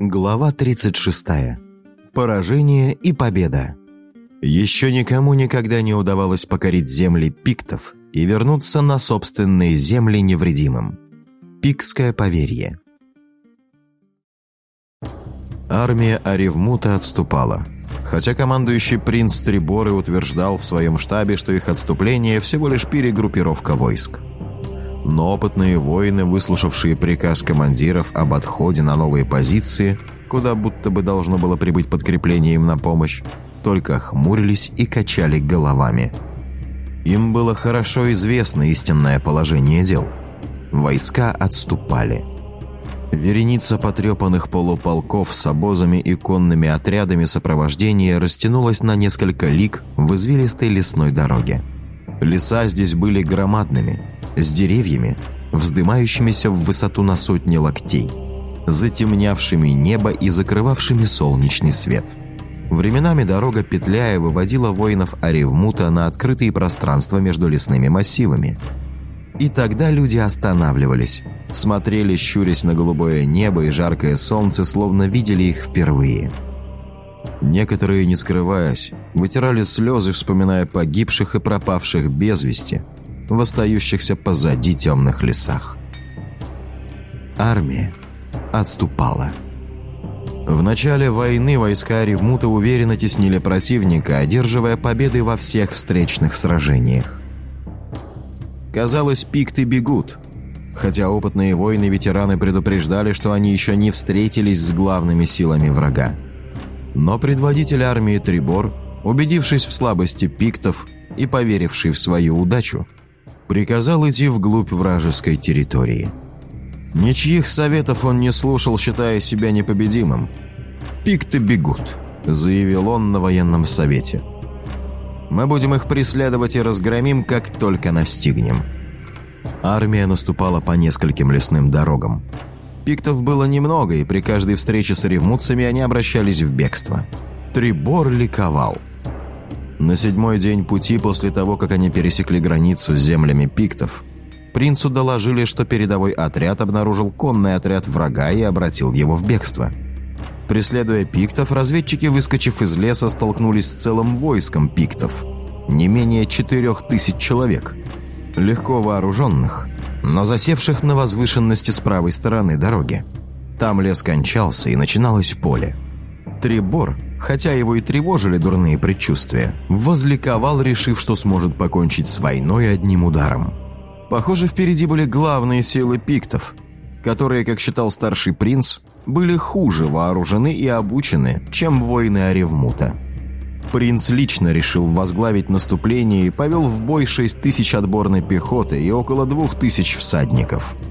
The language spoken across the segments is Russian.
Глава 36. Поражение и победа. Еще никому никогда не удавалось покорить земли пиктов и вернуться на собственные земли невредимым. Пикское поверье. Армия Аревмута отступала. Хотя командующий принц Триборы утверждал в своем штабе, что их отступление всего лишь перегруппировка войск. Но опытные воины, выслушавшие приказ командиров об отходе на новые позиции, куда будто бы должно было прибыть подкрепление им на помощь, только хмурились и качали головами. Им было хорошо известно истинное положение дел. Войска отступали. Вереница потрепанных полуполков с обозами и конными отрядами сопровождения растянулась на несколько лиг в извилистой лесной дороге. Леса здесь были громадными – с деревьями, вздымающимися в высоту на сотни локтей, затемнявшими небо и закрывавшими солнечный свет. Временами дорога петляя выводила воинов Аревмута на открытые пространства между лесными массивами. И тогда люди останавливались, смотрели, щурясь на голубое небо и жаркое солнце, словно видели их впервые. Некоторые, не скрываясь, вытирали слезы, вспоминая погибших и пропавших без вести – в остающихся позади темных лесах. Армия отступала. В начале войны войска Ревмута уверенно теснили противника, одерживая победы во всех встречных сражениях. Казалось, пикты бегут, хотя опытные воины-ветераны предупреждали, что они еще не встретились с главными силами врага. Но предводитель армии Трибор, убедившись в слабости пиктов и поверивший в свою удачу, приказал идти вглубь вражеской территории. Ничьих советов он не слушал, считая себя непобедимым. «Пикты бегут», — заявил он на военном совете. «Мы будем их преследовать и разгромим, как только настигнем». Армия наступала по нескольким лесным дорогам. Пиктов было немного, и при каждой встрече с ревмутцами они обращались в бегство. Трибор ликовал — на седьмой день пути после того, как они пересекли границу с землями пиктов, принцу доложили, что передовой отряд обнаружил конный отряд врага и обратил его в бегство. Преследуя пиктов, разведчики, выскочив из леса, столкнулись с целым войском пиктов. Не менее четырех тысяч человек. Легко вооруженных, но засевших на возвышенности с правой стороны дороги. Там лес кончался и начиналось поле. Трибор – хотя его и тревожили дурные предчувствия, возликовал, решив, что сможет покончить с войной одним ударом. Похоже, впереди были главные силы пиктов, которые, как считал старший принц, были хуже вооружены и обучены, чем воины Аревмута. Принц лично решил возглавить наступление и повел в бой 6 тысяч отборной пехоты и около двух тысяч всадников –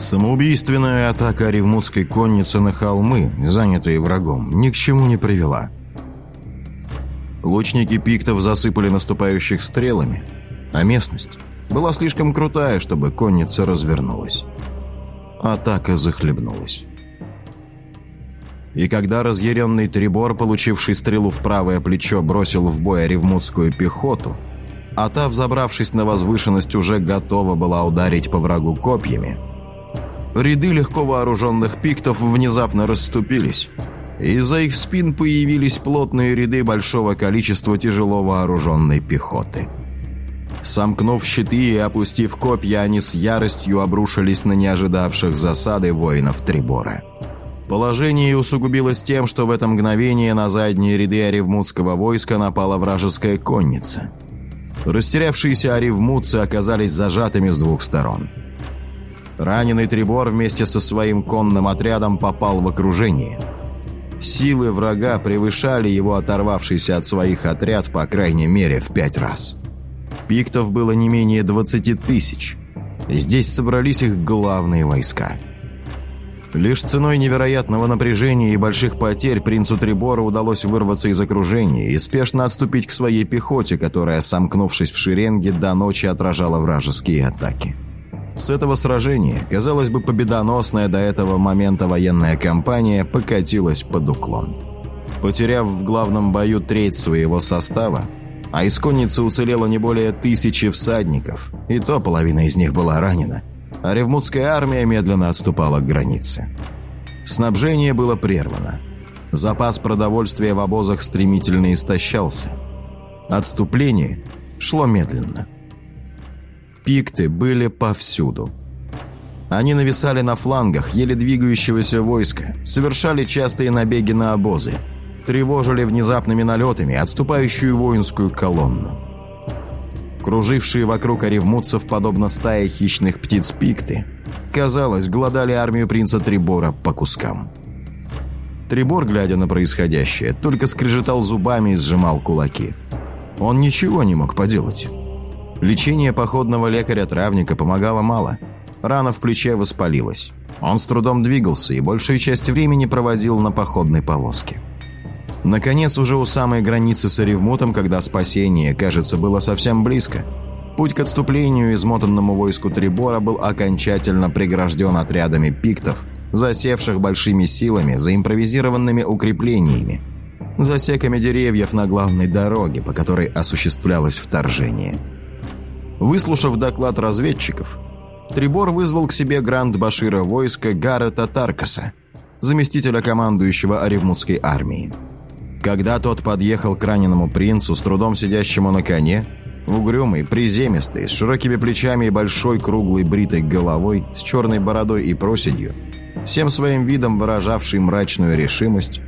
Самоубийственная атака ревмутской конницы на холмы, занятые врагом, ни к чему не привела. Лучники пиктов засыпали наступающих стрелами, а местность была слишком крутая, чтобы конница развернулась. Атака захлебнулась. И когда разъяренный Трибор, получивший стрелу в правое плечо, бросил в бой ревмутскую пехоту, а та, взобравшись на возвышенность, уже готова была ударить по врагу копьями – Ряды легко вооруженных пиктов внезапно расступились. Из-за их спин появились плотные ряды большого количества тяжело вооруженной пехоты. Сомкнув щиты и опустив копья, они с яростью обрушились на неожидавших засады воинов Трибора. Положение усугубилось тем, что в это мгновение на задние ряды оревмутского войска напала вражеская конница. Растерявшиеся оревмутцы оказались зажатыми с двух сторон – Раненый Трибор вместе со своим конным отрядом попал в окружение. Силы врага превышали его оторвавшийся от своих отряд по крайней мере в пять раз. Пиктов было не менее 20 тысяч. Здесь собрались их главные войска. Лишь ценой невероятного напряжения и больших потерь принцу Трибора удалось вырваться из окружения и спешно отступить к своей пехоте, которая, сомкнувшись в шеренге, до ночи отражала вражеские атаки. С этого сражения, казалось бы, победоносная до этого момента военная кампания покатилась под уклон. Потеряв в главном бою треть своего состава, а из конницы уцелело не более тысячи всадников, и то половина из них была ранена, а ревмутская армия медленно отступала к границе. Снабжение было прервано. Запас продовольствия в обозах стремительно истощался. Отступление шло медленно. Пикты были повсюду. Они нависали на флангах еле двигающегося войска, совершали частые набеги на обозы, тревожили внезапными налетами отступающую воинскую колонну. Кружившие вокруг оревмутцев, подобно стае хищных птиц пикты, казалось, гладали армию принца Трибора по кускам. Трибор, глядя на происходящее, только скрежетал зубами и сжимал кулаки. Он ничего не мог поделать. Лечение походного лекаря-травника помогало мало. Рана в плече воспалилась. Он с трудом двигался и большую часть времени проводил на походной повозке. Наконец, уже у самой границы с Оревмутом, когда спасение, кажется, было совсем близко, путь к отступлению измотанному войску Трибора был окончательно прегражден отрядами пиктов, засевших большими силами за импровизированными укреплениями, засеками деревьев на главной дороге, по которой осуществлялось вторжение. Выслушав доклад разведчиков, Трибор вызвал к себе гранд-башира войска Гаррета Таркаса, заместителя командующего Оревмутской армией. Когда тот подъехал к раненому принцу, с трудом сидящему на коне, угрюмый, приземистый, с широкими плечами и большой круглой бритой головой, с черной бородой и проседью, всем своим видом выражавший мрачную решимость,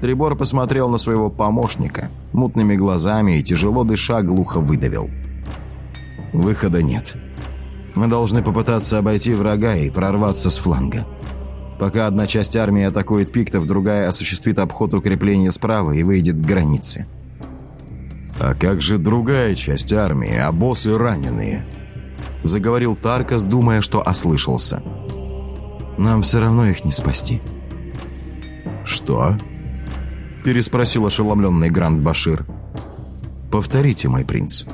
Трибор посмотрел на своего помощника, мутными глазами и, тяжело дыша, глухо выдавил. «Выхода нет. Мы должны попытаться обойти врага и прорваться с фланга. Пока одна часть армии атакует пиктов, другая осуществит обход укрепления справа и выйдет к границе. «А как же другая часть армии, а боссы раненые?» Заговорил Таркас, думая, что ослышался. «Нам все равно их не спасти». «Что?» Переспросил ошеломленный Гранд Башир. «Повторите, мой принц».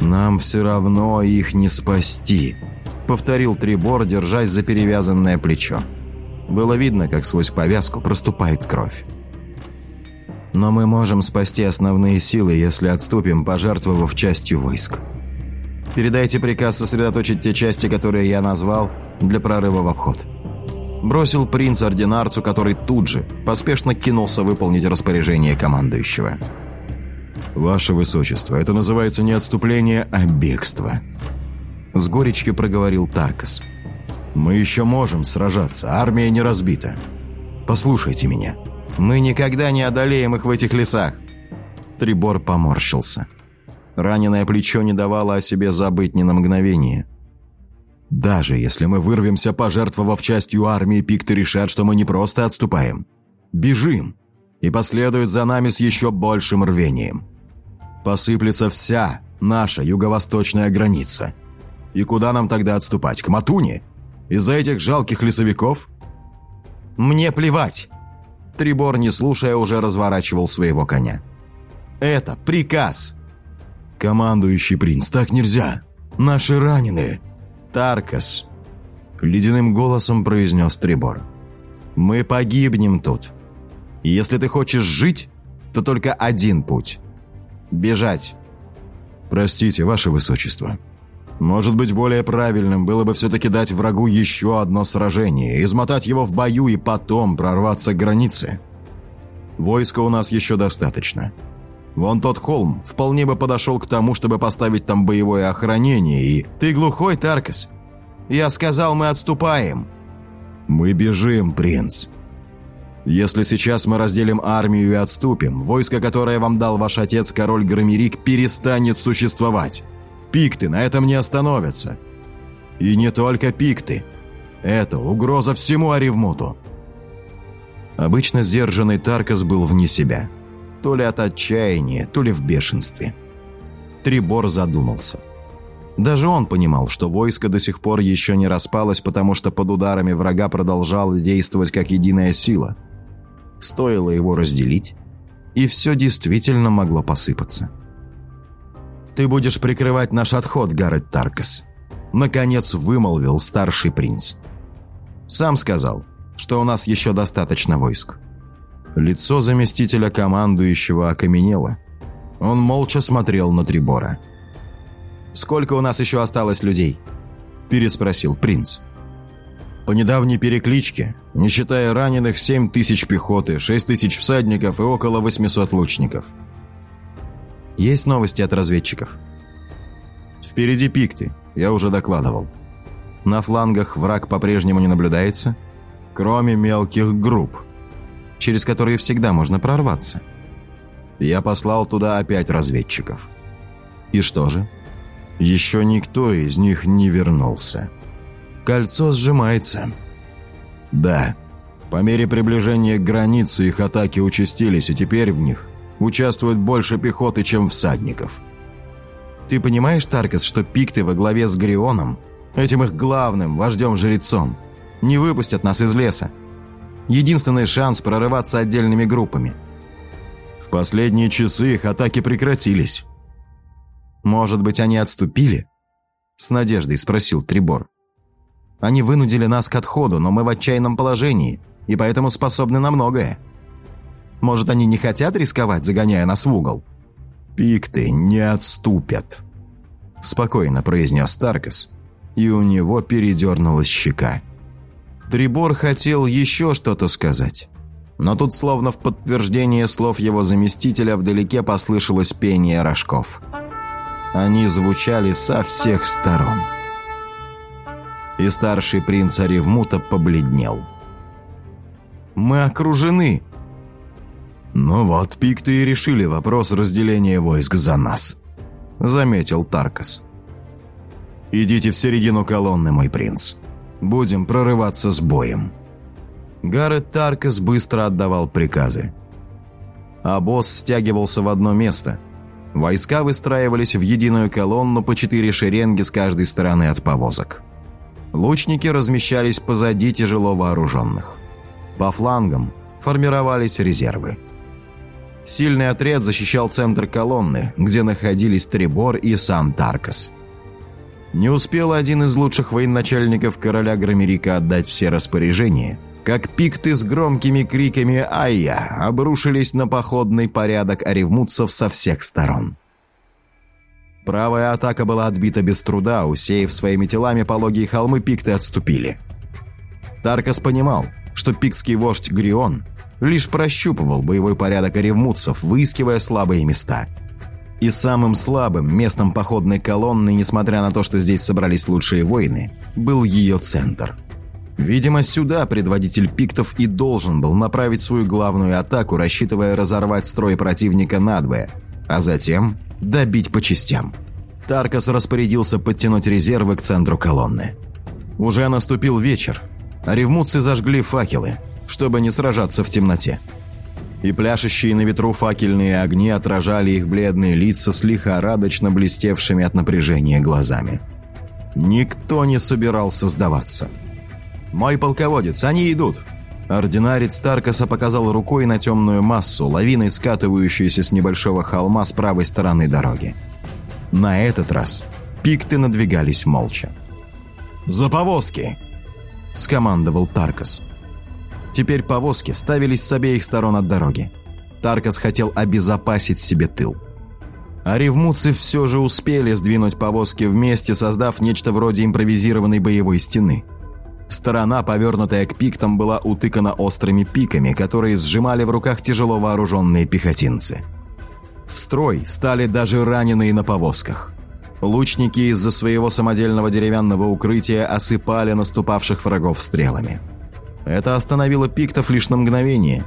«Нам все равно их не спасти», — повторил Трибор, держась за перевязанное плечо. Было видно, как сквозь повязку проступает кровь. Но мы можем спасти основные силы, если отступим, пожертвовав частью войск. Передайте приказ сосредоточить те части, которые я назвал, для прорыва в обход. Бросил принц ординарцу, который тут же поспешно кинулся выполнить распоряжение командующего. «Ваше Высочество, это называется не отступление, а бегство», — с горечью проговорил Таркас. Мы еще можем сражаться, армия не разбита. Послушайте меня. Мы никогда не одолеем их в этих лесах. Трибор поморщился. Раненое плечо не давало о себе забыть ни на мгновение. Даже если мы вырвемся, пожертвовав частью армии, пикты решат, что мы не просто отступаем. Бежим. И последуют за нами с еще большим рвением. Посыплется вся наша юго-восточная граница. И куда нам тогда отступать? К Матуне? Из-за этих жалких лесовиков? Мне плевать. Трибор, не слушая, уже разворачивал своего коня. Это приказ. Командующий принц, так нельзя. Наши раненые. Таркас. Ледяным голосом произнес Трибор. Мы погибнем тут. Если ты хочешь жить, то только один путь. Бежать. Простите, ваше высочество. Может быть, более правильным было бы все-таки дать врагу еще одно сражение, измотать его в бою и потом прорваться к границе. Войска у нас еще достаточно. Вон тот холм вполне бы подошел к тому, чтобы поставить там боевое охранение, и... Ты глухой, Таркас? Я сказал, мы отступаем. Мы бежим, принц. Если сейчас мы разделим армию и отступим, войско, которое вам дал ваш отец, король Громерик, перестанет существовать. Пикты на этом не остановятся. И не только пикты. Это угроза всему Аревмуту. Обычно сдержанный Таркас был вне себя. То ли от отчаяния, то ли в бешенстве. Трибор задумался. Даже он понимал, что войско до сих пор еще не распалось, потому что под ударами врага продолжало действовать как единая сила. Стоило его разделить, и все действительно могло посыпаться. «Ты будешь прикрывать наш отход, Гаррет Таркас», — наконец вымолвил старший принц. «Сам сказал, что у нас еще достаточно войск». Лицо заместителя командующего окаменело. Он молча смотрел на Трибора. «Сколько у нас еще осталось людей?» – переспросил принц. По недавней перекличке, не считая раненых, 7 тысяч пехоты, 6 тысяч всадников и около 800 лучников. Есть новости от разведчиков? Впереди пикты, я уже докладывал. На флангах враг по-прежнему не наблюдается? Кроме мелких групп, через которые всегда можно прорваться. Я послал туда опять разведчиков. И что же? Еще никто из них не вернулся. Кольцо сжимается. Да. По мере приближения к границе их атаки участились, и теперь в них участвует больше пехоты, чем всадников. Ты понимаешь, Таркас, что пикты во главе с Грионом, этим их главным вождем-жрецом, не выпустят нас из леса? Единственный шанс прорываться отдельными группами. В последние часы их атаки прекратились. «Может быть, они отступили?» С надеждой спросил Трибор. «Они вынудили нас к отходу, но мы в отчаянном положении, и поэтому способны на многое. Может, они не хотят рисковать, загоняя нас в угол?» «Пикты не отступят», – спокойно произнес Таркас, и у него передернулась щека. Трибор хотел еще что-то сказать, но тут, словно в подтверждение слов его заместителя, вдалеке послышалось пение рожков. Они звучали со всех сторон. И старший принц Аревмута побледнел. «Мы окружены!» «Ну вот, пикты и решили вопрос разделения войск за нас», — заметил Таркас. «Идите в середину колонны, мой принц. Будем прорываться с боем». Гаррет Таркас быстро отдавал приказы. А босс стягивался в одно место. Войска выстраивались в единую колонну по четыре шеренги с каждой стороны от повозок. Лучники размещались позади тяжело вооруженных. По флангам формировались резервы. Сильный отряд защищал центр колонны, где находились Трибор и сам Таркас. Не успел один из лучших военачальников короля Громерика отдать все распоряжения, как пикты с громкими криками «Айя!» обрушились на походный порядок оревмутцев со всех сторон. Правая атака была отбита без труда, усеяв своими телами пологие холмы, пикты отступили. Таркас понимал, что пикский вождь Грион лишь прощупывал боевой порядок оревмутцев, выискивая слабые места. И самым слабым местом походной колонны, несмотря на то, что здесь собрались лучшие воины, был ее центр. Видимо, сюда предводитель пиктов и должен был направить свою главную атаку, рассчитывая разорвать строй противника надвое, а затем добить по частям. Таркас распорядился подтянуть резервы к центру колонны. Уже наступил вечер, ревмутцы зажгли факелы – чтобы не сражаться в темноте. И пляшущие на ветру факельные огни отражали их бледные лица с лихорадочно блестевшими от напряжения глазами. Никто не собирался сдаваться. «Мой полководец, они идут!» Ординарец Таркаса показал рукой на темную массу, лавиной скатывающуюся с небольшого холма с правой стороны дороги. На этот раз пикты надвигались молча. «За повозки!» – скомандовал Таркас. Теперь повозки ставились с обеих сторон от дороги. Таркас хотел обезопасить себе тыл. А ревмуцы все же успели сдвинуть повозки вместе, создав нечто вроде импровизированной боевой стены. Сторона, повернутая к пиктам, была утыкана острыми пиками, которые сжимали в руках тяжело вооруженные пехотинцы. В строй встали даже раненые на повозках. Лучники из-за своего самодельного деревянного укрытия осыпали наступавших врагов стрелами. Это остановило пиктов лишь на мгновение.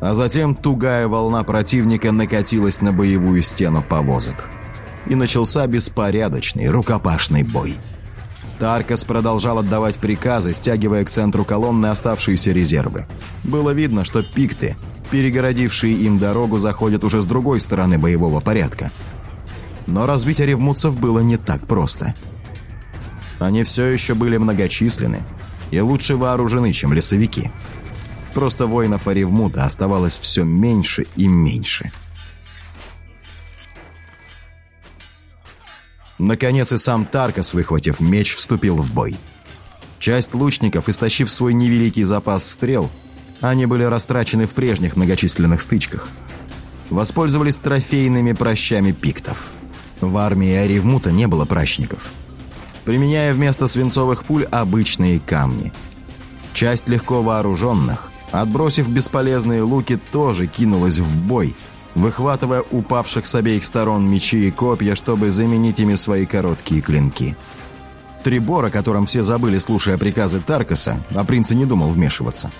А затем тугая волна противника накатилась на боевую стену повозок. И начался беспорядочный рукопашный бой. Таркас продолжал отдавать приказы, стягивая к центру колонны оставшиеся резервы. Было видно, что пикты, перегородившие им дорогу, заходят уже с другой стороны боевого порядка. Но разбить оревмутцев было не так просто. Они все еще были многочисленны, и лучше вооружены, чем лесовики. Просто воинов Аревмута оставалось все меньше и меньше. Наконец и сам Таркас, выхватив меч, вступил в бой. Часть лучников, истощив свой невеликий запас стрел, они были растрачены в прежних многочисленных стычках. Воспользовались трофейными прощами пиктов. В армии Аревмута не было пращников – применяя вместо свинцовых пуль обычные камни. Часть легко вооруженных, отбросив бесполезные луки, тоже кинулась в бой, выхватывая упавших с обеих сторон мечи и копья, чтобы заменить ими свои короткие клинки. Трибор, о котором все забыли, слушая приказы Таркаса, а принц не думал вмешиваться,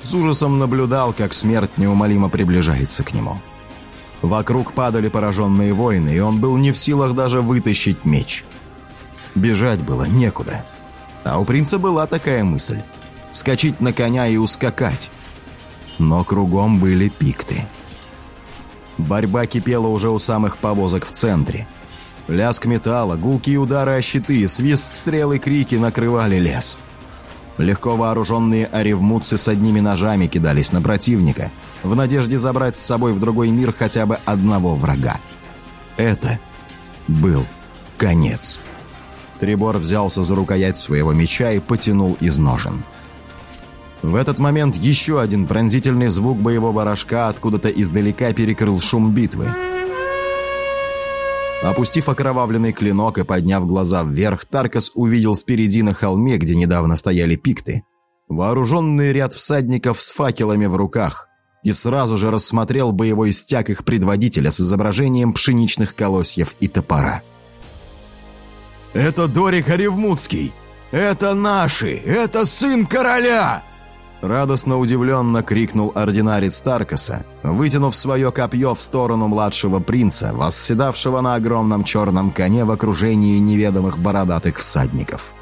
с ужасом наблюдал, как смерть неумолимо приближается к нему. Вокруг падали пораженные воины, и он был не в силах даже вытащить меч. Бежать было некуда. А у принца была такая мысль – вскочить на коня и ускакать. Но кругом были пикты. Борьба кипела уже у самых повозок в центре. Лязг металла, гулкие удары о щиты, свист стрелы, крики накрывали лес. Легко вооруженные оревмутцы с одними ножами кидались на противника, в надежде забрать с собой в другой мир хотя бы одного врага. Это был конец. Трибор взялся за рукоять своего меча и потянул из ножен. В этот момент еще один пронзительный звук боевого рожка откуда-то издалека перекрыл шум битвы. Опустив окровавленный клинок и подняв глаза вверх, Таркас увидел впереди на холме, где недавно стояли пикты, вооруженный ряд всадников с факелами в руках, и сразу же рассмотрел боевой стяг их предводителя с изображением пшеничных колосьев и топора. «Это Дорик Оревмутский! Это наши! Это сын короля!» Радостно удивленно крикнул ординарец Таркаса, вытянув свое копье в сторону младшего принца, восседавшего на огромном черном коне в окружении неведомых бородатых всадников.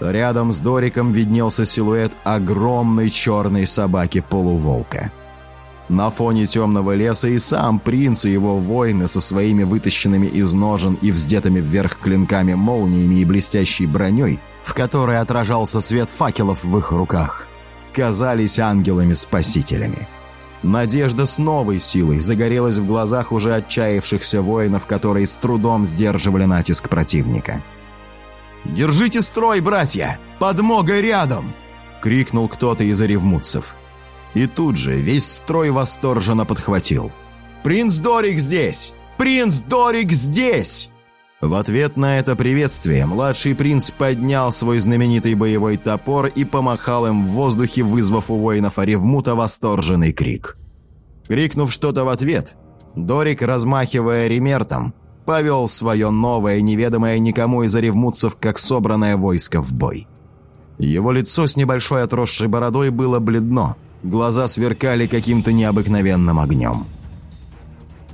Рядом с Дориком виднелся силуэт огромной черной собаки-полуволка. На фоне темного леса и сам принц и его воины со своими вытащенными из ножен и вздетыми вверх клинками молниями и блестящей броней, в которой отражался свет факелов в их руках – казались ангелами-спасителями. Надежда с новой силой загорелась в глазах уже отчаявшихся воинов, которые с трудом сдерживали натиск противника. «Держите строй, братья! Подмога рядом!» — крикнул кто-то из оревмутцев. И тут же весь строй восторженно подхватил. «Принц Дорик здесь! Принц Дорик здесь!» В ответ на это приветствие младший принц поднял свой знаменитый боевой топор и помахал им в воздухе, вызвав у воинов Оревмута восторженный крик. Крикнув что-то в ответ, Дорик, размахивая ремертом, повел свое новое, неведомое никому из оревмутцев, как собранное войско в бой. Его лицо с небольшой отросшей бородой было бледно, глаза сверкали каким-то необыкновенным огнем.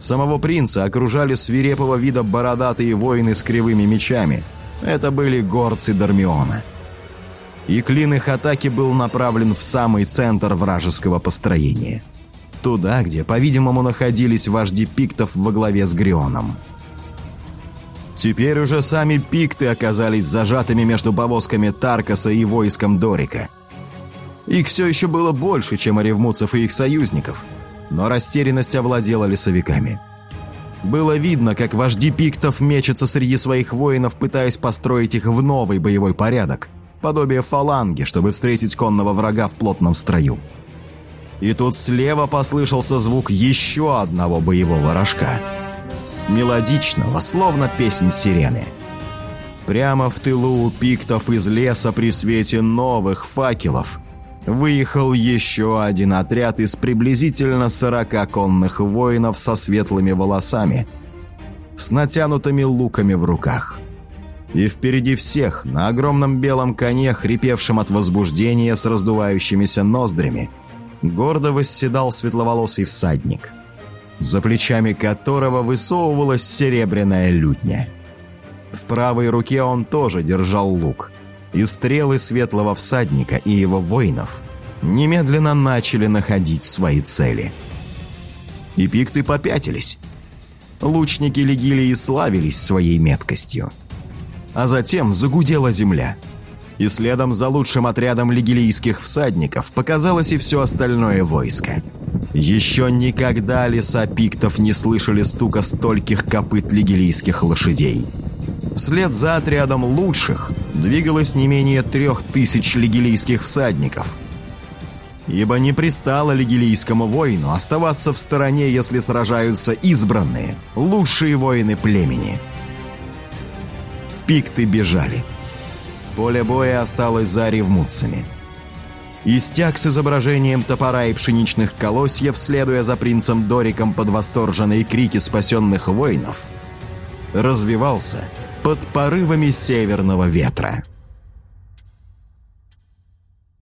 Самого принца окружали свирепого вида бородатые воины с кривыми мечами. Это были горцы Дармиона. И клин их атаки был направлен в самый центр вражеского построения. Туда, где, по-видимому, находились вожди пиктов во главе с Грионом. Теперь уже сами пикты оказались зажатыми между повозками Таркаса и войском Дорика. Их все еще было больше, чем оревмутцев и их союзников – но растерянность овладела лесовиками. Было видно, как вожди пиктов мечутся среди своих воинов, пытаясь построить их в новый боевой порядок, подобие фаланги, чтобы встретить конного врага в плотном строю. И тут слева послышался звук еще одного боевого рожка. Мелодичного, словно песнь сирены. Прямо в тылу у пиктов из леса при свете новых факелов выехал еще один отряд из приблизительно сорока конных воинов со светлыми волосами, с натянутыми луками в руках. И впереди всех, на огромном белом коне, хрипевшем от возбуждения с раздувающимися ноздрями, гордо восседал светловолосый всадник, за плечами которого высовывалась серебряная лютня. В правой руке он тоже держал лук – и стрелы светлого всадника и его воинов немедленно начали находить свои цели. И пикты попятились. Лучники Легилии славились своей меткостью. А затем загудела земля. И следом за лучшим отрядом легилийских всадников показалось и все остальное войско. Еще никогда леса пиктов не слышали стука стольких копыт легилийских лошадей. Вслед за отрядом лучших двигалось не менее трех тысяч лигилийских всадников. Ибо не пристало лигилийскому воину оставаться в стороне, если сражаются избранные, лучшие воины племени. Пикты бежали. Поле боя осталось за ревмутцами. и с изображением топора и пшеничных колосьев, следуя за принцем Дориком под восторженные крики спасенных воинов, развивался под порывами северного ветра.